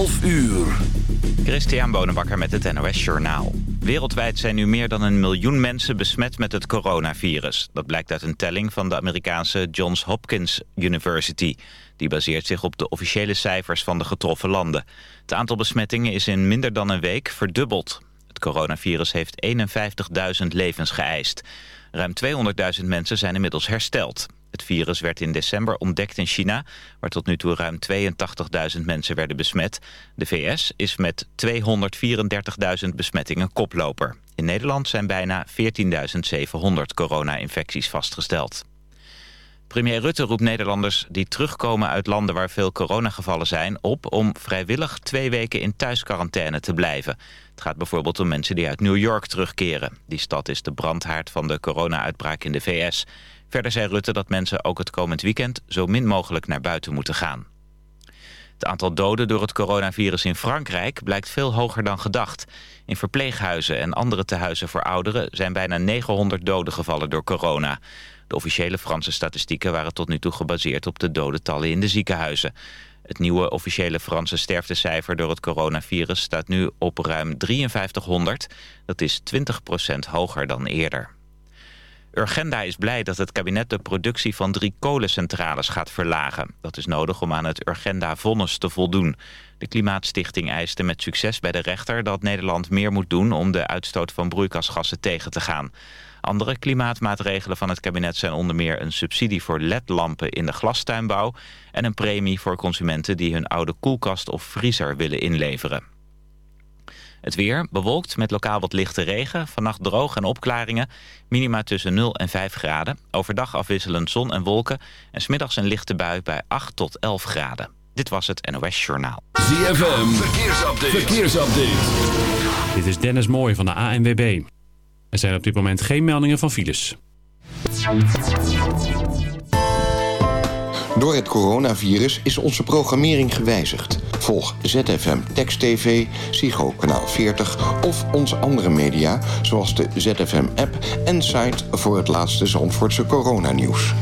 12 uur. Christian Bonenbakker met het NOS Journaal. Wereldwijd zijn nu meer dan een miljoen mensen besmet met het coronavirus. Dat blijkt uit een telling van de Amerikaanse Johns Hopkins University. Die baseert zich op de officiële cijfers van de getroffen landen. Het aantal besmettingen is in minder dan een week verdubbeld. Het coronavirus heeft 51.000 levens geëist. Ruim 200.000 mensen zijn inmiddels hersteld. Het virus werd in december ontdekt in China, waar tot nu toe ruim 82.000 mensen werden besmet. De VS is met 234.000 besmettingen koploper. In Nederland zijn bijna 14.700 corona-infecties vastgesteld. Premier Rutte roept Nederlanders die terugkomen uit landen waar veel coronagevallen zijn... op om vrijwillig twee weken in thuisquarantaine te blijven. Het gaat bijvoorbeeld om mensen die uit New York terugkeren. Die stad is de brandhaard van de corona-uitbraak in de VS. Verder zei Rutte dat mensen ook het komend weekend zo min mogelijk naar buiten moeten gaan. Het aantal doden door het coronavirus in Frankrijk blijkt veel hoger dan gedacht. In verpleeghuizen en andere tehuizen voor ouderen zijn bijna 900 doden gevallen door corona. De officiële Franse statistieken waren tot nu toe gebaseerd op de dodentallen in de ziekenhuizen. Het nieuwe officiële Franse sterftecijfer door het coronavirus staat nu op ruim 5300. Dat is 20% hoger dan eerder. Urgenda is blij dat het kabinet de productie van drie kolencentrales gaat verlagen. Dat is nodig om aan het Urgenda-vonnis te voldoen. De Klimaatstichting eiste met succes bij de rechter dat Nederland meer moet doen om de uitstoot van broeikasgassen tegen te gaan. Andere klimaatmaatregelen van het kabinet zijn onder meer een subsidie voor ledlampen in de glastuinbouw en een premie voor consumenten die hun oude koelkast of vriezer willen inleveren. Het weer bewolkt met lokaal wat lichte regen. Vannacht droog en opklaringen. Minima tussen 0 en 5 graden. Overdag afwisselend zon en wolken. En smiddags een lichte bui bij 8 tot 11 graden. Dit was het NOS Journaal. ZFM, verkeersupdate. verkeersupdate. Dit is Dennis Mooij van de ANWB. Er zijn op dit moment geen meldingen van files. Door het coronavirus is onze programmering gewijzigd. Volg ZFM Text TV, Psycho Kanaal 40 of onze andere media... zoals de ZFM-app en site voor het laatste Zandvoortse coronanieuws.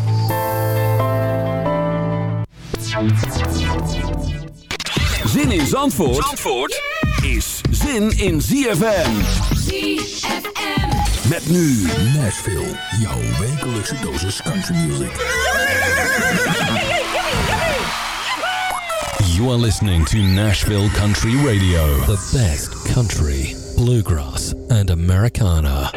Zin in Zandvoort, Zandvoort is zin in ZFM. ZFM. Met nu Nashville, jouw wekelijkse dosis country music. You are listening to Nashville Country Radio. The best country, bluegrass, and Americana.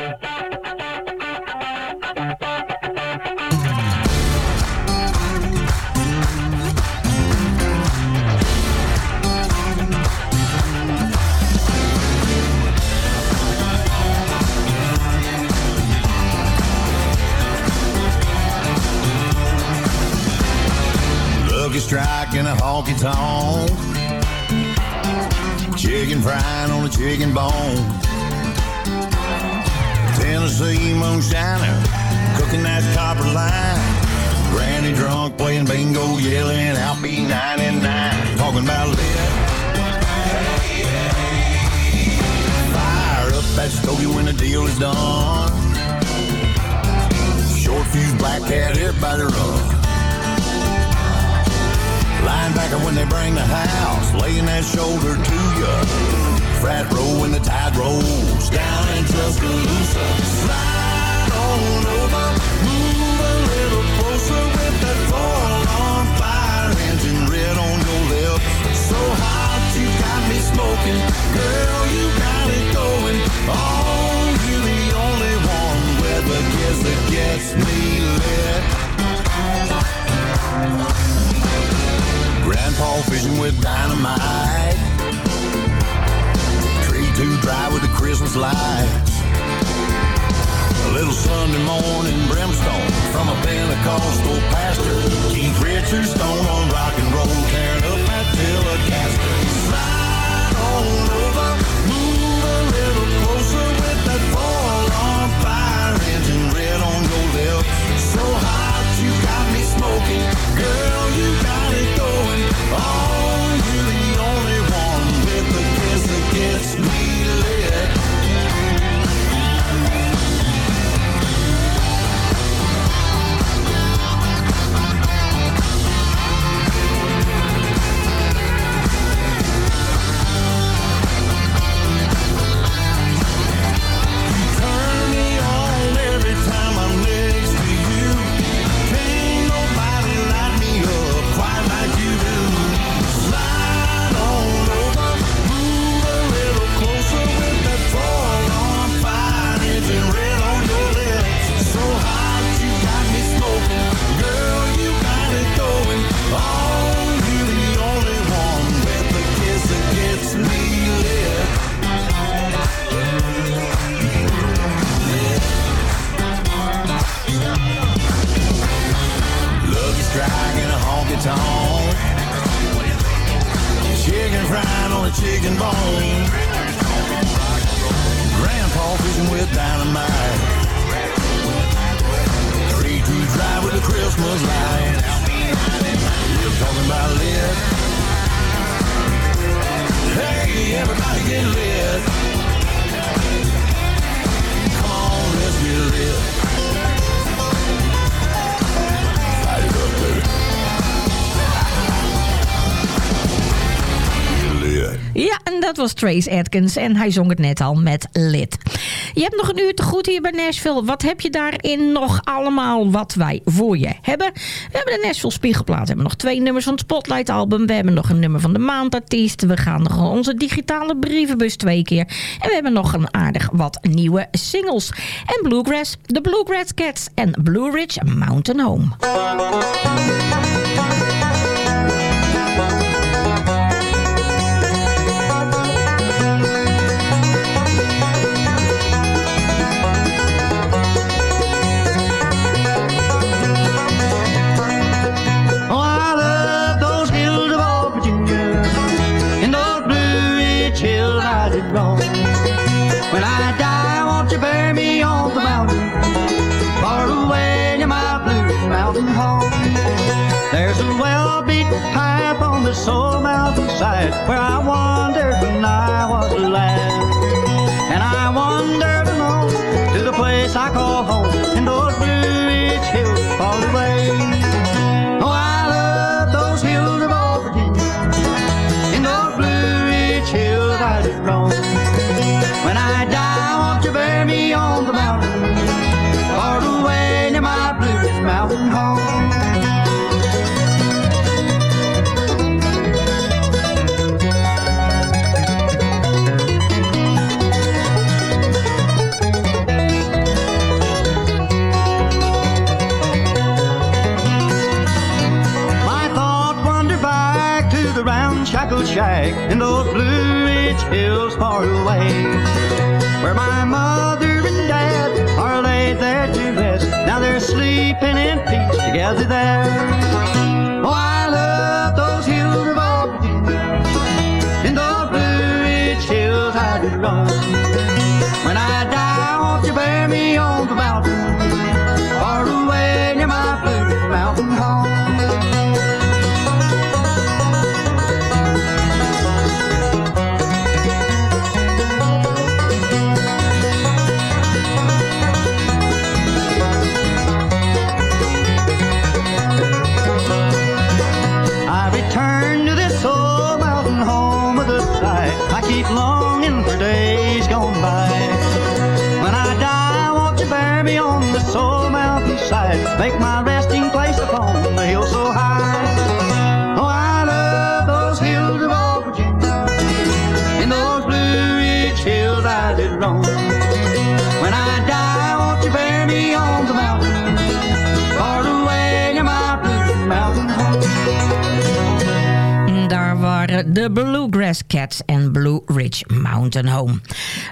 And a honky tonk. Chicken frying on a chicken bone. Tennessee moonshiner cooking that copper line. Granny drunk playing bingo, yelling out B99. Talking about lit. Fire up that stogie when the deal is done. Short fuse black cat, everybody run. Linebacker when they bring the house, laying that shoulder to ya. Frat row when the tide rolls down in Tuscaloosa. Slide on over, move a little closer with that four-alarm fire engine red on your lip. So hot you got me smoking, girl you got it going. Oh, you're the only one with the kiss that gets me lit. Grandpa fishing with dynamite. Tree too dry with the Christmas lights. A little Sunday morning brimstone from a Pentecostal pastor. Keith Richards stone on rock and roll, tearing up that Telecaster. Slide on over, move a little closer with that four-alarm fire engine red on your lip. So hot got girl you got it going. Oh, you're the only one with the kiss that gets me chicken bone. Grandpa fishing with dynamite. Three-two drive with a Christmas light. You're talking about lit. Hey, everybody get lit. Come on, let's get lit. Ja, en dat was Trace Atkins en hij zong het net al met Lid. Je hebt nog een uur te goed hier bij Nashville. Wat heb je daarin nog allemaal wat wij voor je hebben? We hebben de Nashville Spiegelplaat. We hebben nog twee nummers van het Spotlight album. We hebben nog een nummer van de maandartiest. We gaan nog onze digitale brievenbus twee keer. En we hebben nog een aardig wat nieuwe singles. En Bluegrass, de Bluegrass Cats en Blue Ridge Mountain Home. Path on the Soul Mountain side where I wandered when I was a lad. And I wandered alone to the place I call home in those Blue Ridge hills far away, where my mother and dad are laid there to rest. Now they're sleeping in peace together there. Oh, I love those hills of in those Blue Ridge hills I roam. Cats en Blue Ridge Mountain Home.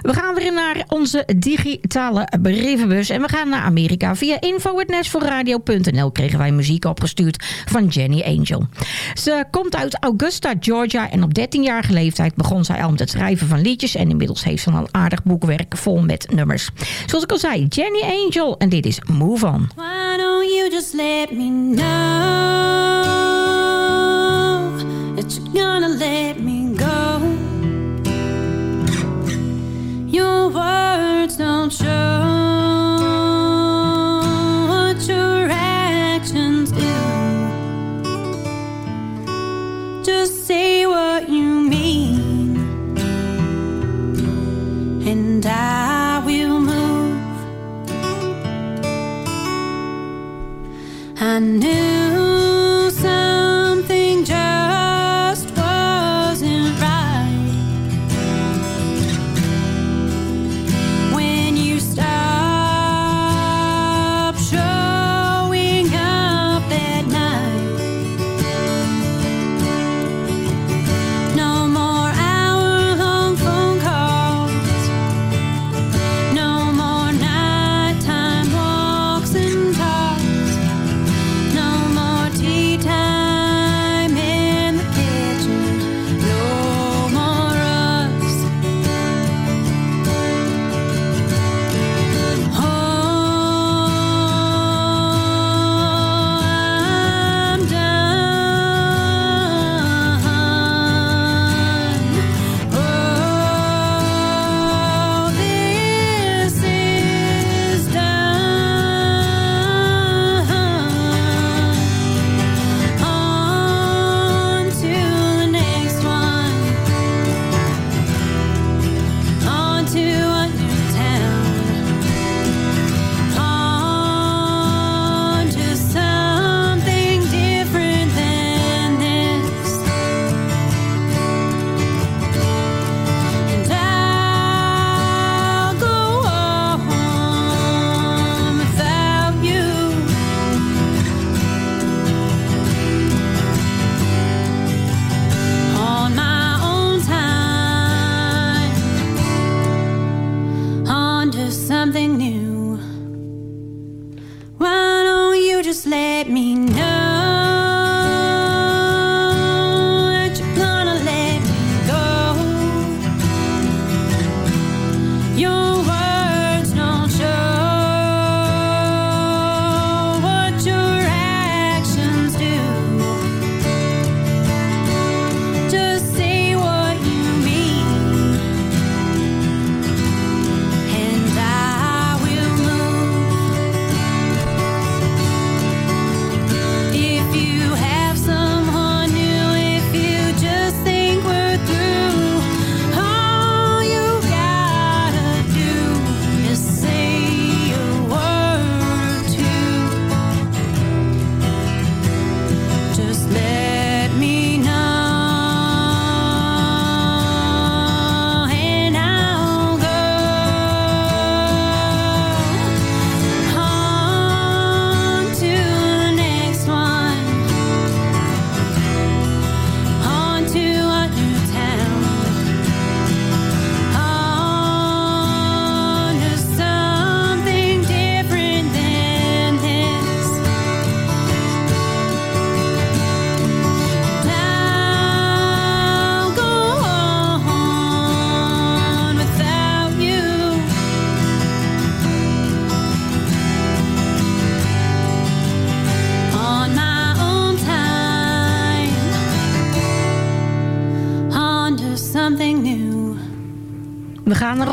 We gaan weer naar onze digitale brievenbus en we gaan naar Amerika. Via info.nashvilleradio.nl kregen wij muziek opgestuurd van Jenny Angel. Ze komt uit Augusta, Georgia en op 13-jarige leeftijd begon zij al met het schrijven van liedjes en inmiddels heeft ze al een aardig boekwerk vol met nummers. Zoals ik al zei, Jenny Angel en dit is Move On. Why you just let me know I knew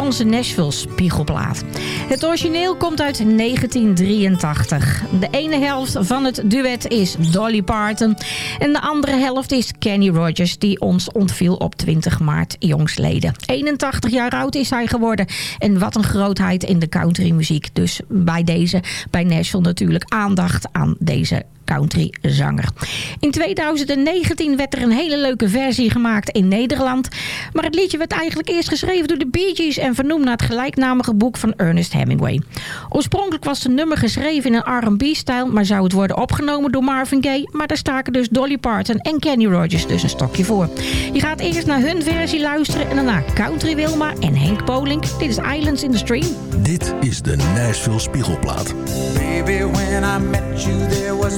onze Nashville spiegelplaat. Het origineel komt uit 1983. De ene helft van het duet is Dolly Parton. En de andere helft is Kenny Rogers, die ons ontviel op 20 maart jongsleden. 81 jaar oud is hij geworden. En wat een grootheid in de countrymuziek. Dus bij deze, bij Nashville natuurlijk, aandacht aan deze countryzanger. In 2019 werd er een hele leuke versie gemaakt in Nederland. Maar het liedje werd eigenlijk eerst geschreven door de Bee Gees... en vernoemd naar het gelijknamige boek van Ernest Hemingway. Oorspronkelijk was het nummer geschreven in een R&B-stijl... maar zou het worden opgenomen door Marvin Gaye... maar daar staken dus Dolly Parton en Kenny Rogers dus een stokje voor. Je gaat eerst naar hun versie luisteren... en daarna Country Wilma en Henk Polink. Dit is Islands in the Stream. Dit is de Nashville Spiegelplaat. Baby, when I met you, there was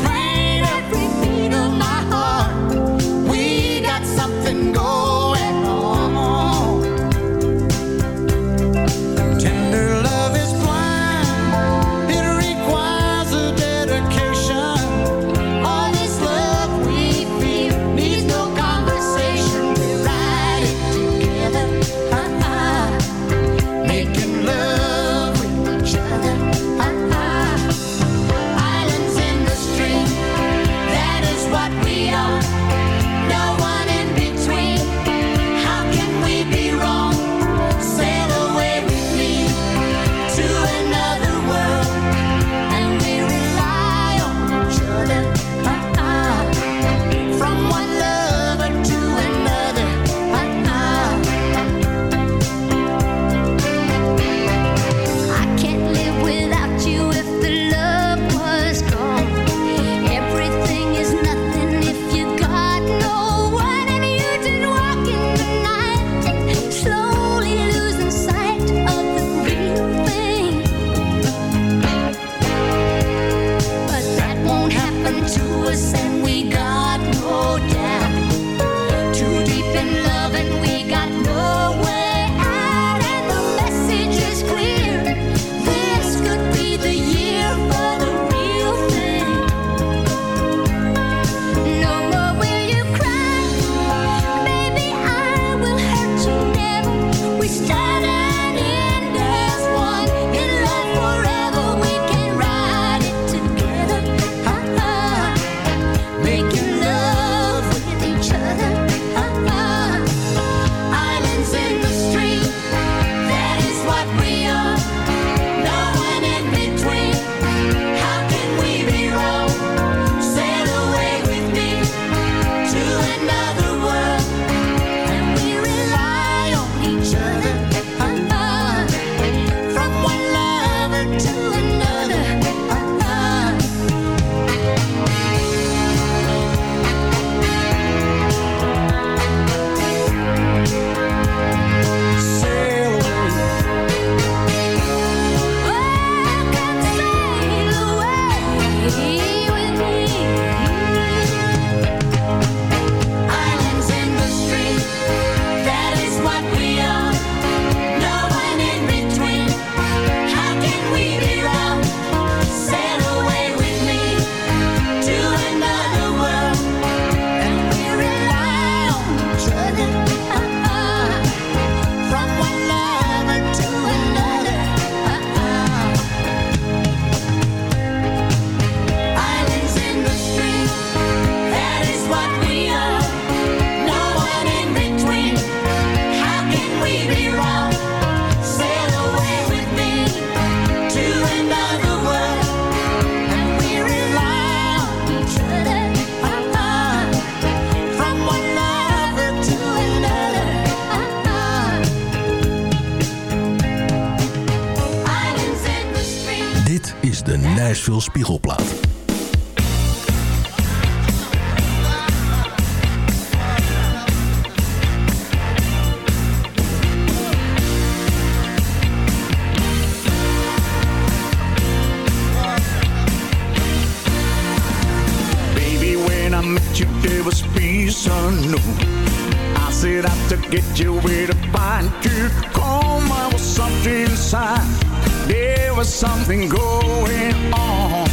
was something going on.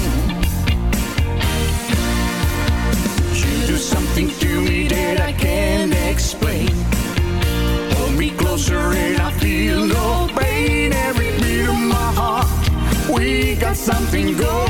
You do something to me that I can't explain. Hold me closer and I feel no pain. Every beat of my heart, we got something going.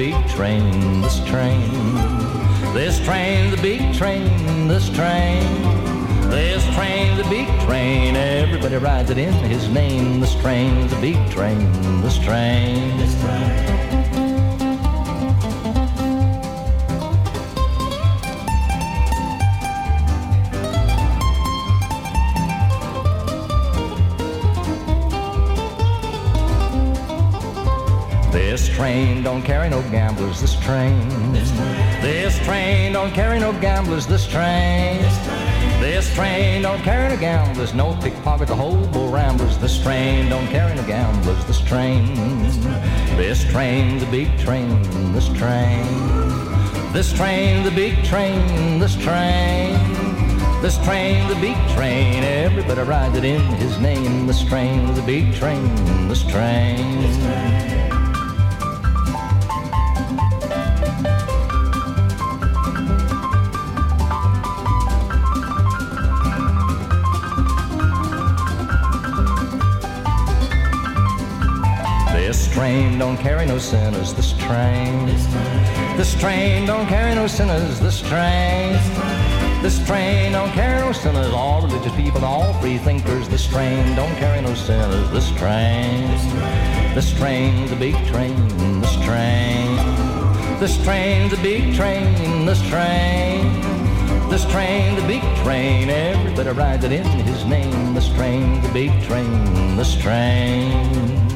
big train, this train. This train, the big train, this train. This train, the big train, everybody rides it in his name. This train's a big train, this train. This train. train don't carry no gamblers. This train, this train, don't carry no gamblers. This train, this train, don't carry no gamblers. No pickpocket, the bull ramblers. This train don't carry no gamblers. This train, this train, this train the big train. This train, this train, the big train. This train. This train, the big train, everybody rides it in his name. This train, the big train, this train. This train. Train don't carry no sinners. This train. This train don't carry no sinners. This train. This train don't carry no sinners. All religious people, all free thinkers. This train don't carry no sinners. This train. This train's a big train. This train. This train's a big train. This train. This train's a big train. Everybody rides it in his name. This train's a big train. This train.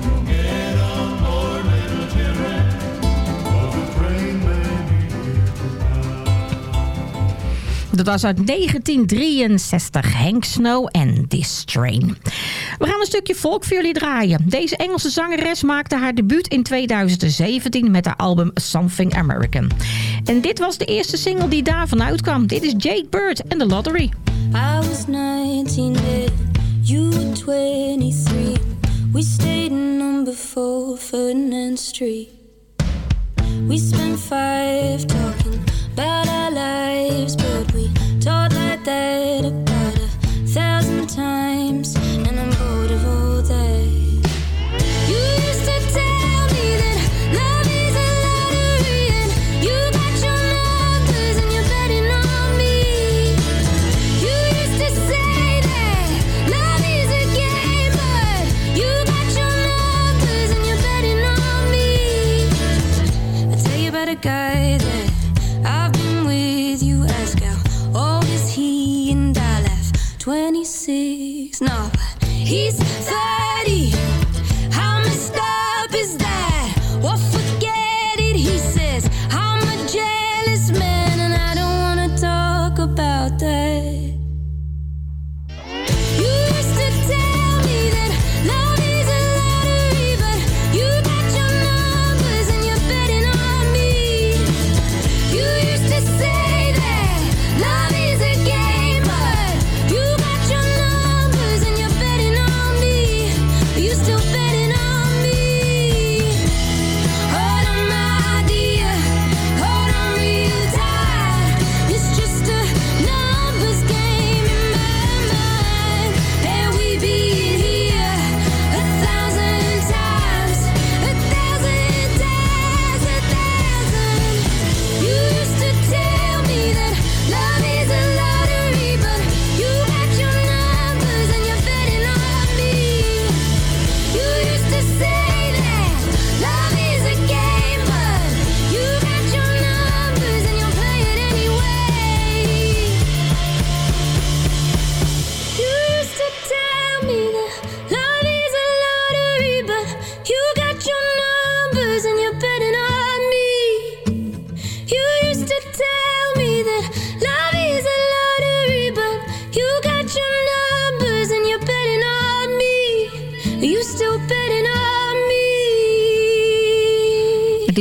Dat was uit 1963, Hank Snow en This Train. We gaan een stukje volk voor jullie draaien. Deze Engelse zangeres maakte haar debuut in 2017 met haar album Something American. En dit was de eerste single die daarvan uitkwam. Dit is Jade Bird en The Lottery. I was 19 then, you were 23. We stayed in number 4 Ferdinand Street. We spent five talking about our lives, like about a thousand times,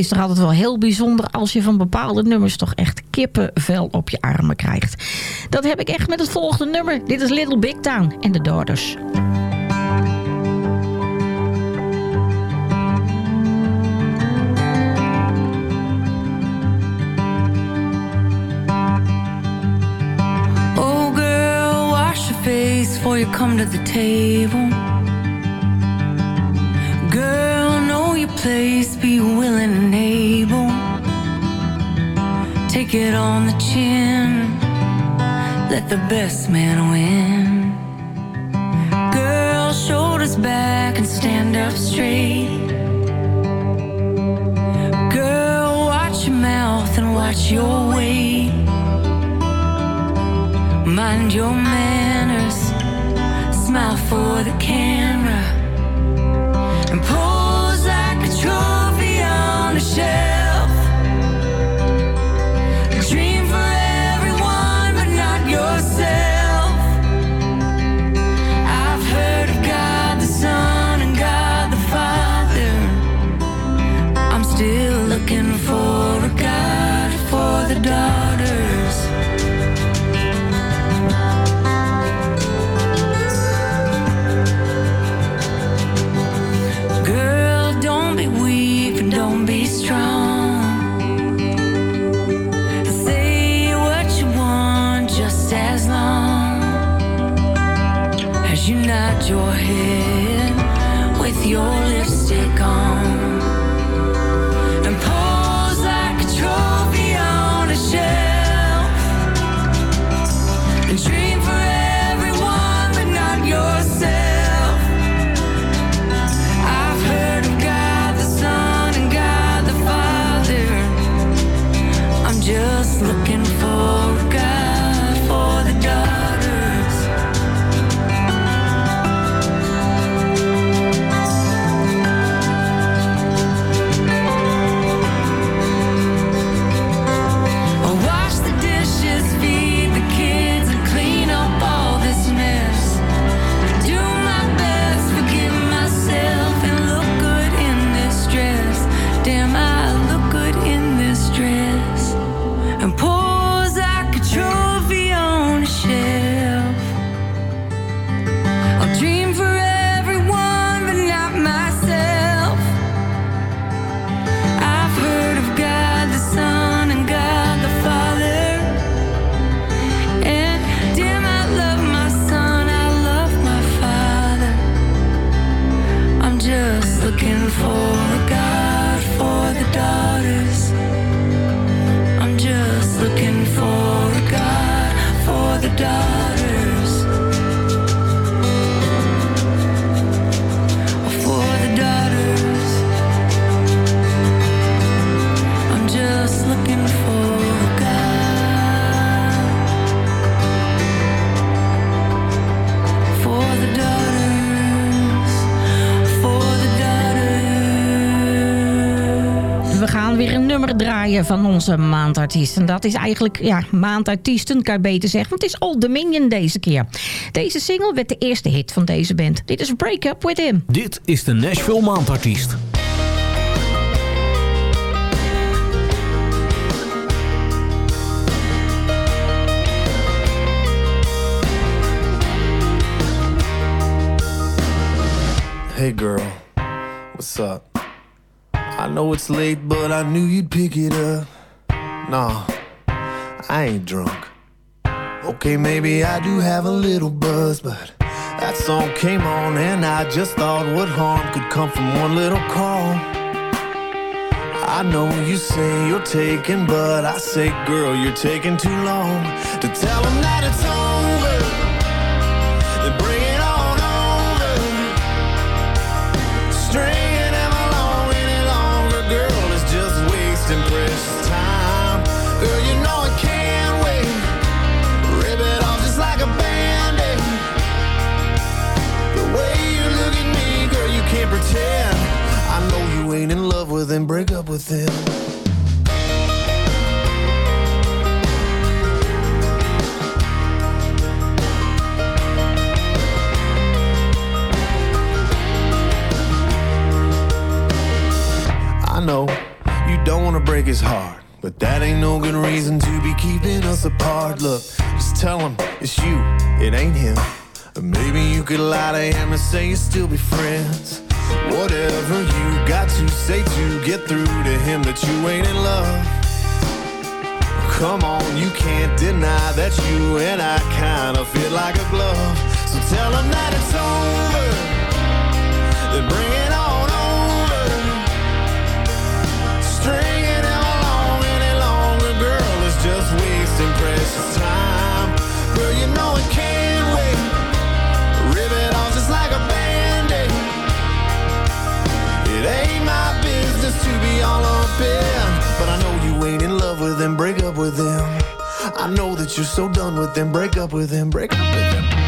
is toch altijd wel heel bijzonder als je van bepaalde nummers toch echt kippenvel op je armen krijgt. Dat heb ik echt met het volgende nummer. Dit is Little Big Town en de Daughters. Oh, girl, wash your face before you come to the table. Place, be willing and able. Take it on the chin, let the best man win. Girl, shoulders back and stand up straight. Girl, watch your mouth and watch your weight. Mind your manners, smile for the camera, van onze maandartiest. En dat is eigenlijk, ja, maandartiesten kan je beter zeggen. Want het is Old Dominion deze keer. Deze single werd de eerste hit van deze band. Dit is Break Up With Him. Dit is de Nashville Maandartiest. Hey girl, what's up? I know it's late, but I knew you'd pick it up. Nah, I ain't drunk. Okay, maybe I do have a little buzz, but that song came on and I just thought what harm could come from one little call. I know you say you're taking, but I say, girl, you're taking too long to tell them that it's over. Pretend. I know you ain't in love with him, break up with him. I know you don't wanna break his heart, but that ain't no good reason to be keeping us apart. Look, just tell him it's you, it ain't him. Maybe you could lie to him and say you still be friends. Whatever you got to say to get through to him that you ain't in love. Come on, you can't deny that you and I kinda fit like a glove. So tell him that it's over. Then bring it on over. Stringing him along any longer, girl, is just wasting precious time. Girl, you know it in, but I know you ain't in love with him. Break up with him. I know that you're so done with him. Break up with him. Break up with him.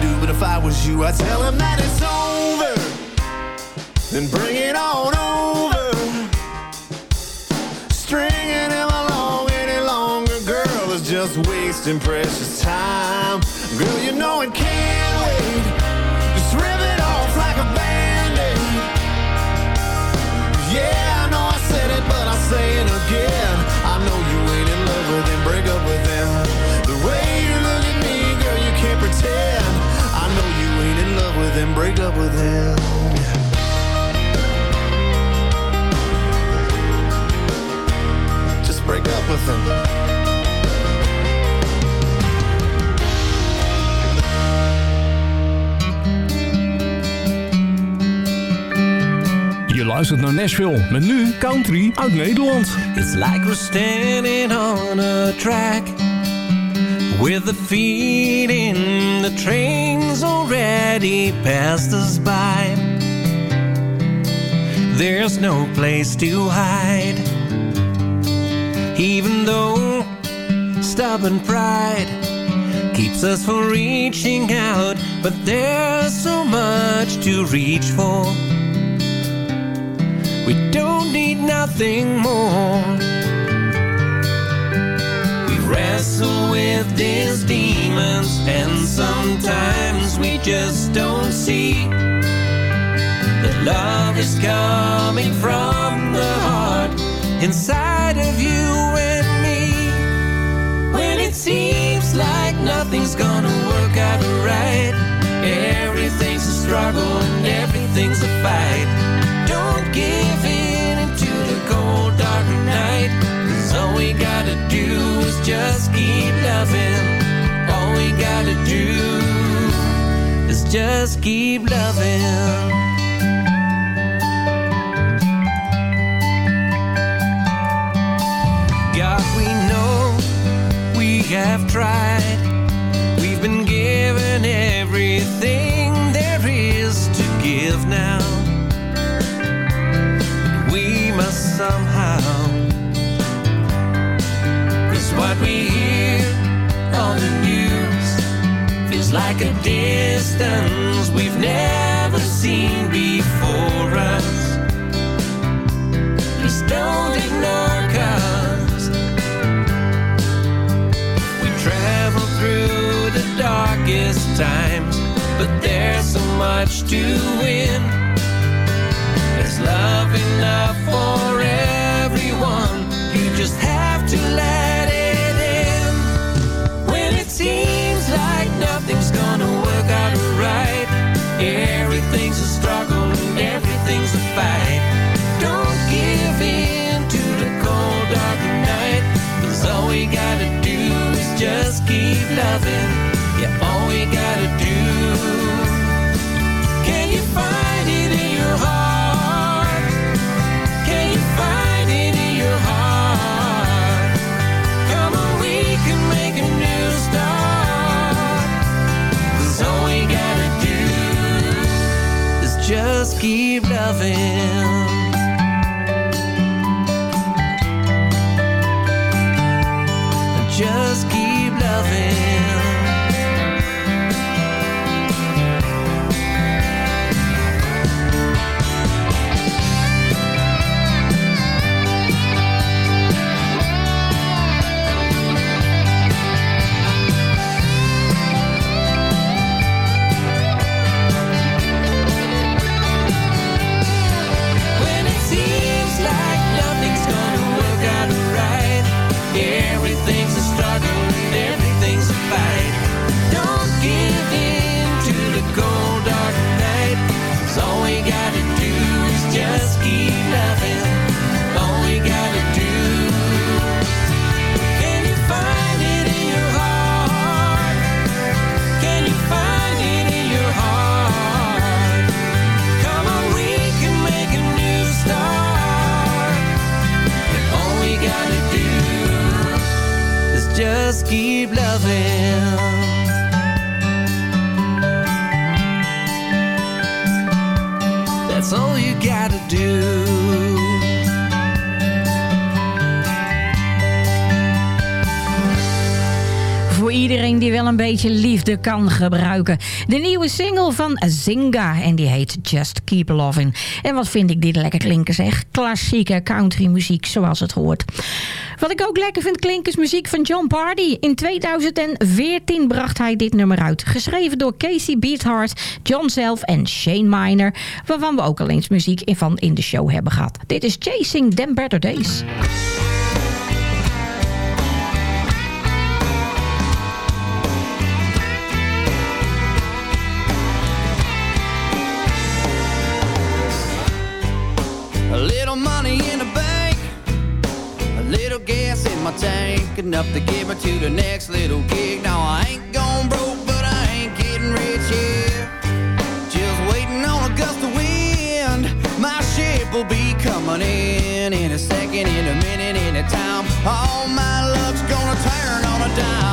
Do. But if I was you, I'd tell him that it's over. Then bring it on over. Stringing him along any longer, girl, is just wasting precious time. Girl, you know it can't wait. Just rip it off like a band-aid. Yeah, I know I said it, but I'll say it again. I know you ain't in love with him, break up with him. The way you look at me, girl, you can't pretend. I know you ain't in love with him, break up with him. Just break up with him. Je luistert naar Nashville met nu country uit Nederland. It's like we're standing on a track with the feet in the trains already passed us by. There's no place to hide, even though stubborn pride keeps us from reaching out. But there's so much to reach for. We don't need nothing more. Wrestle with these demons, and sometimes we just don't see that love is coming from the heart inside of you and me. When it seems like nothing's gonna work out right, everything's a struggle and everything's a fight. Don't give in into the cold dark night. Cause all we do is just keep loving. All we gotta do is just keep loving. God, we know we have tried. We've been given everything there is to give now. We must somehow what we hear on the news feels like a distance we've never seen before us. Please don't ignore cause we travel through the darkest times, but there's so much to win. There's love enough for everything's a struggle and everything's a fight. Don't give in to the cold dark night. Cause all we gotta do is just keep loving. Yeah, all we gotta do. Keep loving. Beetje liefde kan gebruiken. De nieuwe single van Zinga en die heet Just Keep Loving. En wat vind ik dit lekker klinken zeg. Klassieke country muziek zoals het hoort. Wat ik ook lekker vind klinken is muziek van John Party. In 2014 bracht hij dit nummer uit. Geschreven door Casey Beathard, John zelf en Shane Miner. Waarvan we ook al eens muziek van in de show hebben gehad. Dit is Chasing Them Better Days. Little gas in my tank, enough to get me to the next little gig. Now I ain't gone broke, but I ain't getting rich yet. Just waiting on a gust of wind. My ship will be coming in in a second, in a minute, in a time. All my luck's gonna turn on a dime,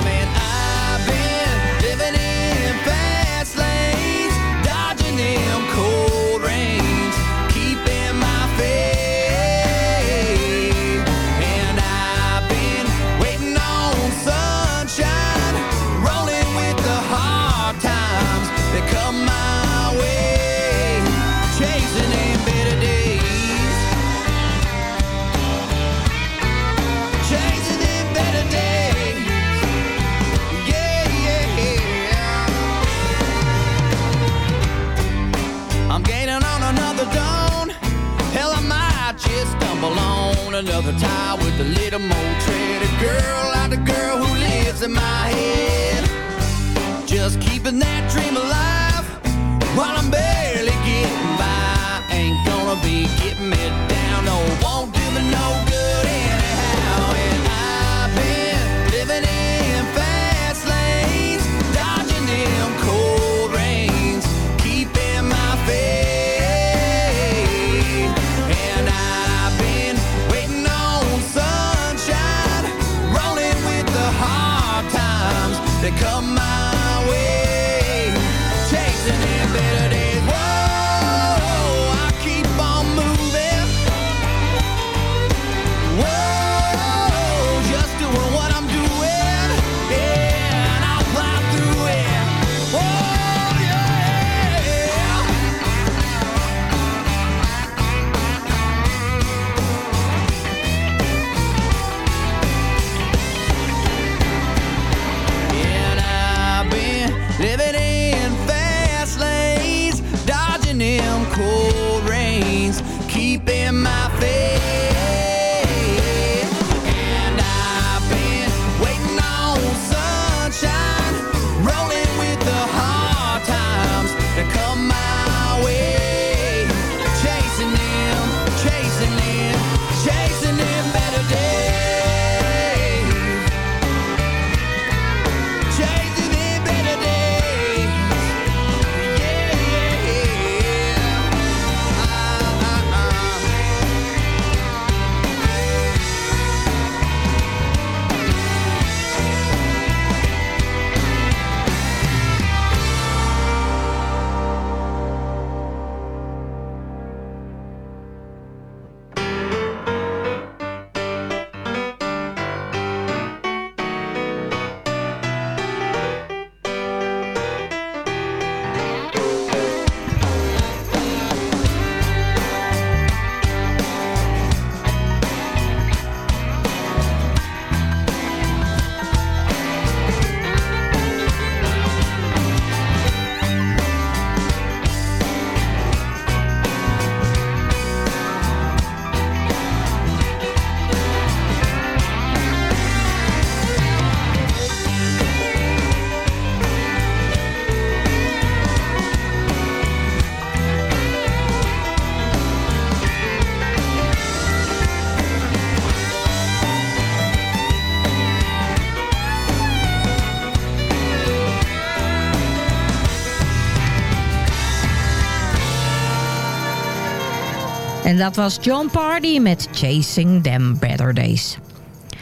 En dat was John Party met Chasing Them Better Days.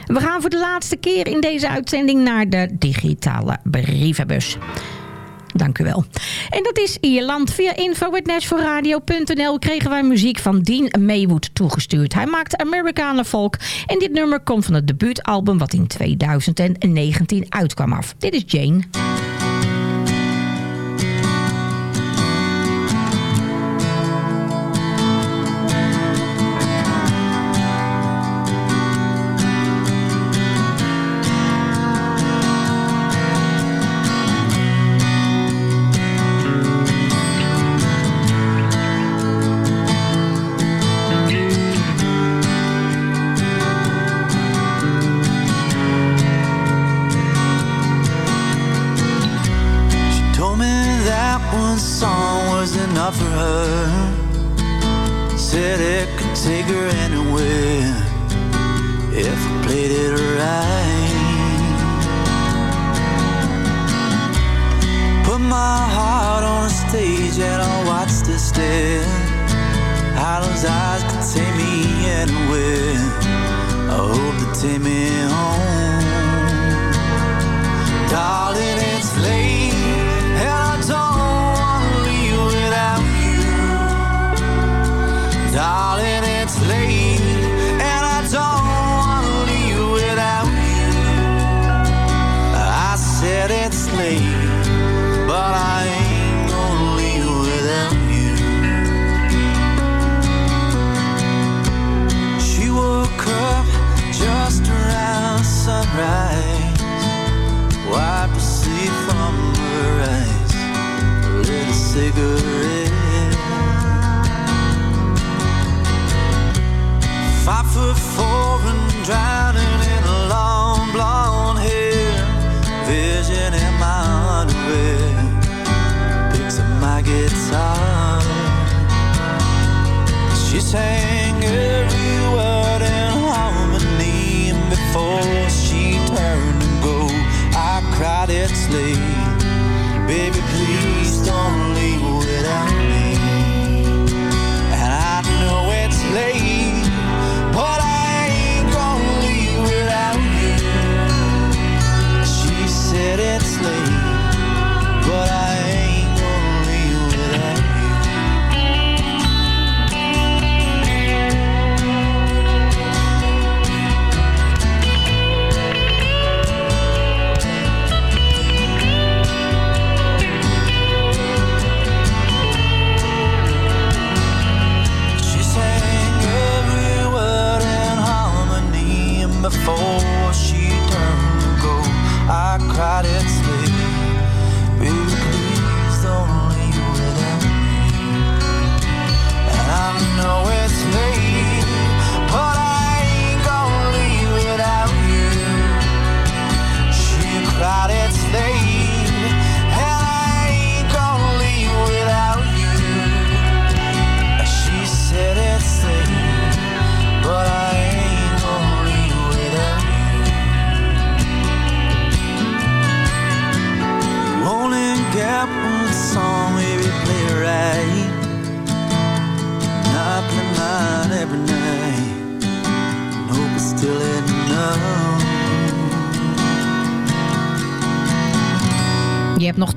We gaan voor de laatste keer in deze uitzending naar de digitale brievenbus. Dank u wel. En dat is Ierland. Via info.nashforradio.nl kregen wij muziek van Dean Maywood toegestuurd. Hij maakt Amerikanen folk en dit nummer komt van het debuutalbum wat in 2019 uitkwam af. Dit is Jane.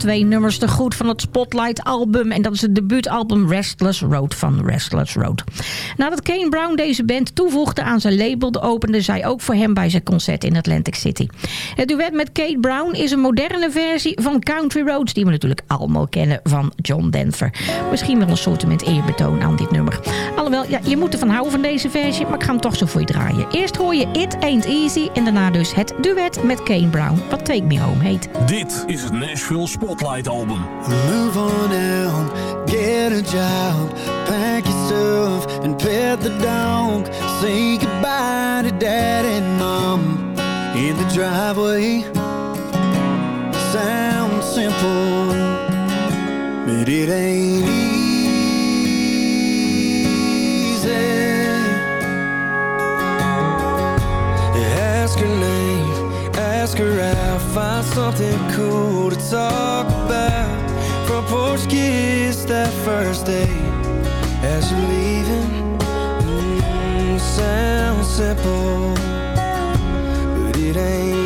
Twee nummers te goed van het Spotlight album. En dat is het debuutalbum Restless Road van Restless Road. Nadat Kane Brown deze band toevoegde aan zijn label... opende zij ook voor hem bij zijn concert in Atlantic City. Het duet met Kate Brown is een moderne versie van Country Roads... die we natuurlijk allemaal kennen van John Denver. Misschien wel een soort met eerbetoon aan dit nummer. Alhoewel, ja, je moet ervan houden van deze versie... maar ik ga hem toch zo voor je draaien. Eerst hoor je It Ain't Easy... en daarna dus het duet met Kane Brown... wat Take Me Home heet. Dit is het Nashville Spotlight album. Move on out, get a job, pack your stuff and pet the dog. Say goodbye to dad and mom in the driveway. Sounds simple, but it ain't easy. Ask her name, find something cool to talk about From porch kiss that first day. Er As you're leaving mm, Sounds simple But it ain't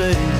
days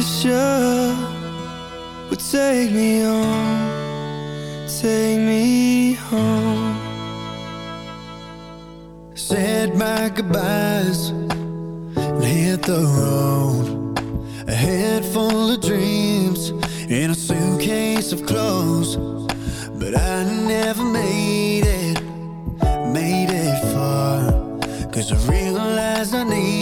pressure would take me on, take me home. Said my goodbyes and hit the road. A head full of dreams and a suitcase of clothes. But I never made it, made it far. Cause I realized I need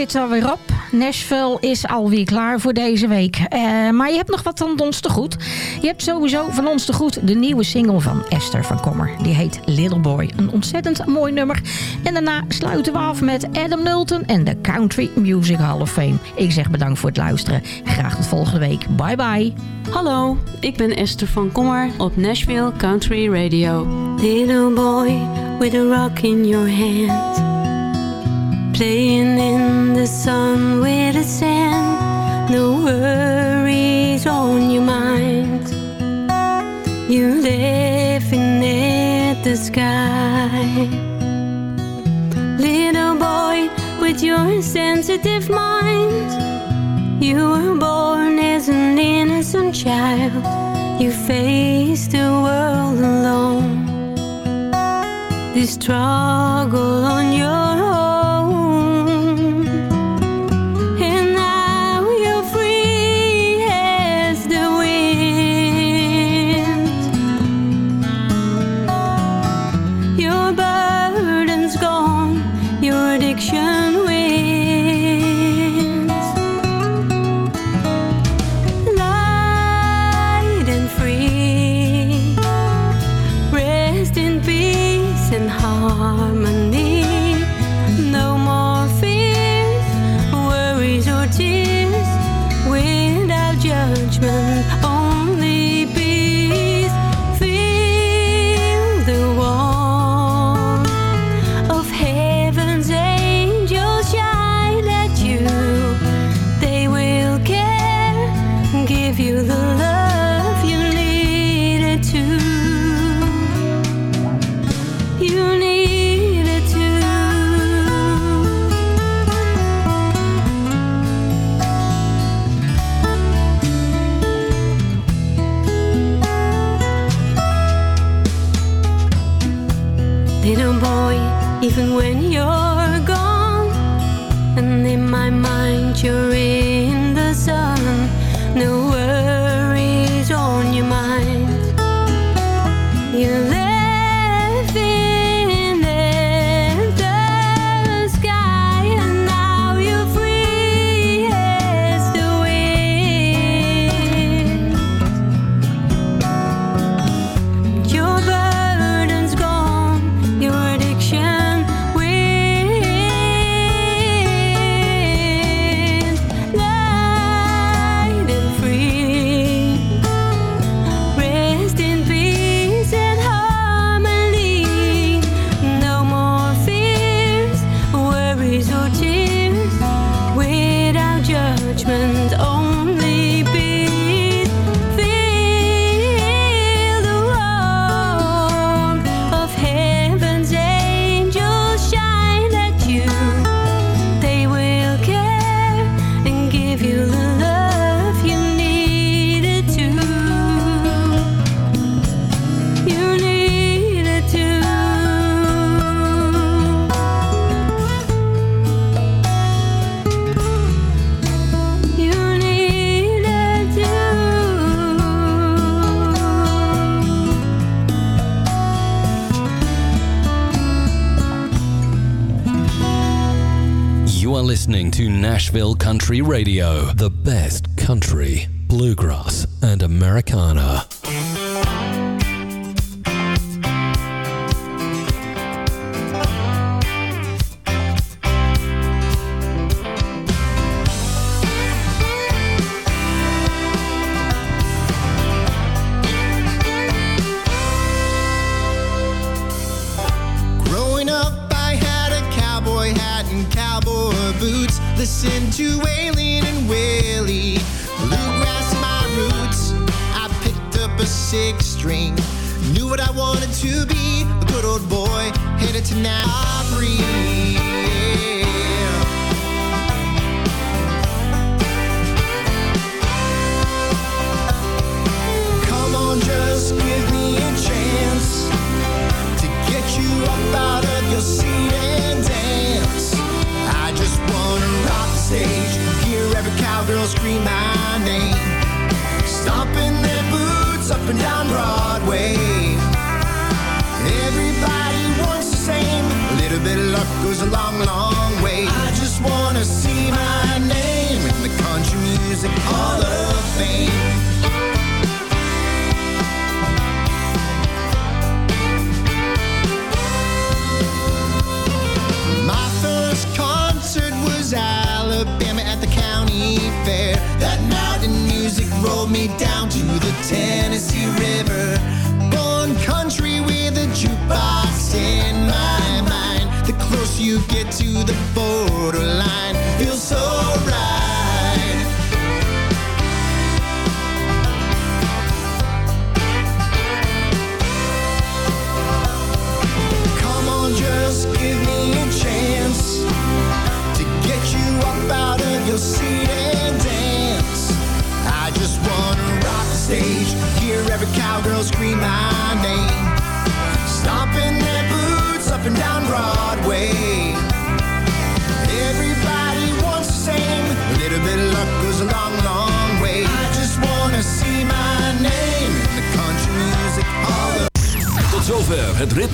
zit er alweer op. Nashville is alweer klaar voor deze week. Eh, maar je hebt nog wat van ons te goed. Je hebt sowieso van ons te goed de nieuwe single van Esther van Kommer. Die heet Little Boy. Een ontzettend mooi nummer. En daarna sluiten we af met Adam Nulton en de Country Music Hall of Fame. Ik zeg bedankt voor het luisteren. Graag tot volgende week. Bye bye. Hallo, ik ben Esther van Kommer op Nashville Country Radio. Little boy with a rock in your hand. Playing in the sun with the sand. No worries on your mind. You laughing at the sky. Little boy with your sensitive mind. You were born as an innocent child. You faced the world alone. The struggle on your Nashville Country Radio, the best country,